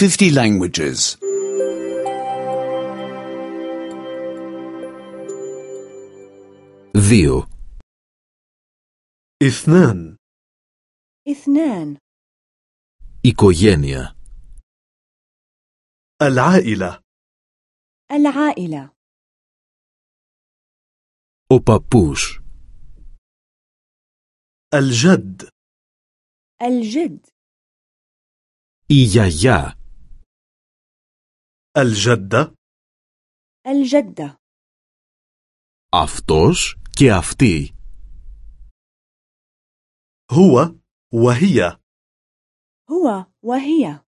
50 languages. 2. اثنان اثنان Οικογένεια. العائلة العائلة Ο παππούς. الجد الجد Η γιαγιά. الجدة الجدة Αυτός και αυτή. هو وهي هو وهي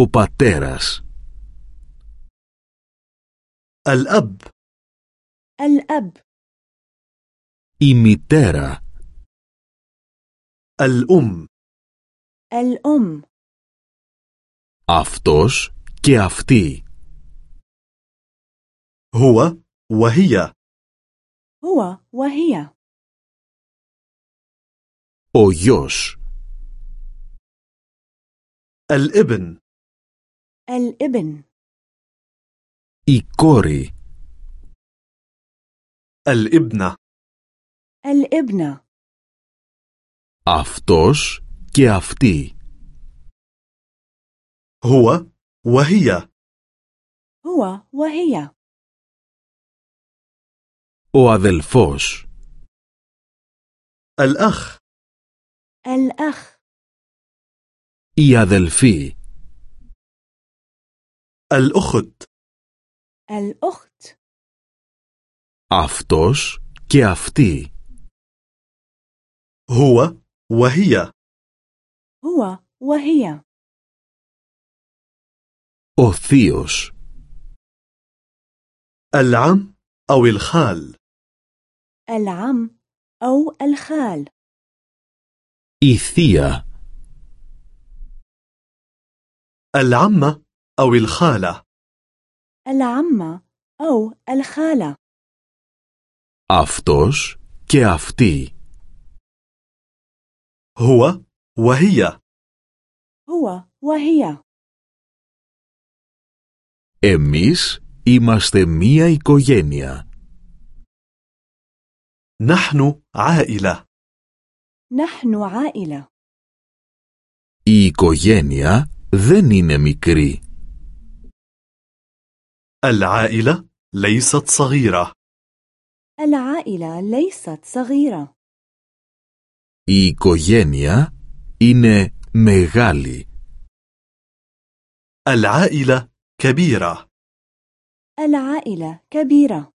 Ο πατέρας. الأب الأب Η μητέρα. الأم الأم Αυτός και αυτή. هو وهي هو وهي Ο γιος. الابن الابن Η κόρη. الابنة الابنة Αυτός και αυτή. هو وهي هو وهي Ο αδελφός. الأخ الأخ Η αδελφή. الأخت الأخت Αυτός και αυτή. هو وهي هو وهي Ο θείος. العم أو الخال العم أو الخال Η θεία. العمة أو الخالة العمة أو الخالة Αυτός και αυτή. هو وهي هو وهي Εμείς είμαστε μία οικογένεια. نحن عائلة نحن عائلة Η οικογένεια δεν είναι μικρή. العائلة ليست صغيرة العائلة ليست صغيرة Η οικογένεια είναι μεγάλη. العائلة كبيرة. العائلة كبيرة.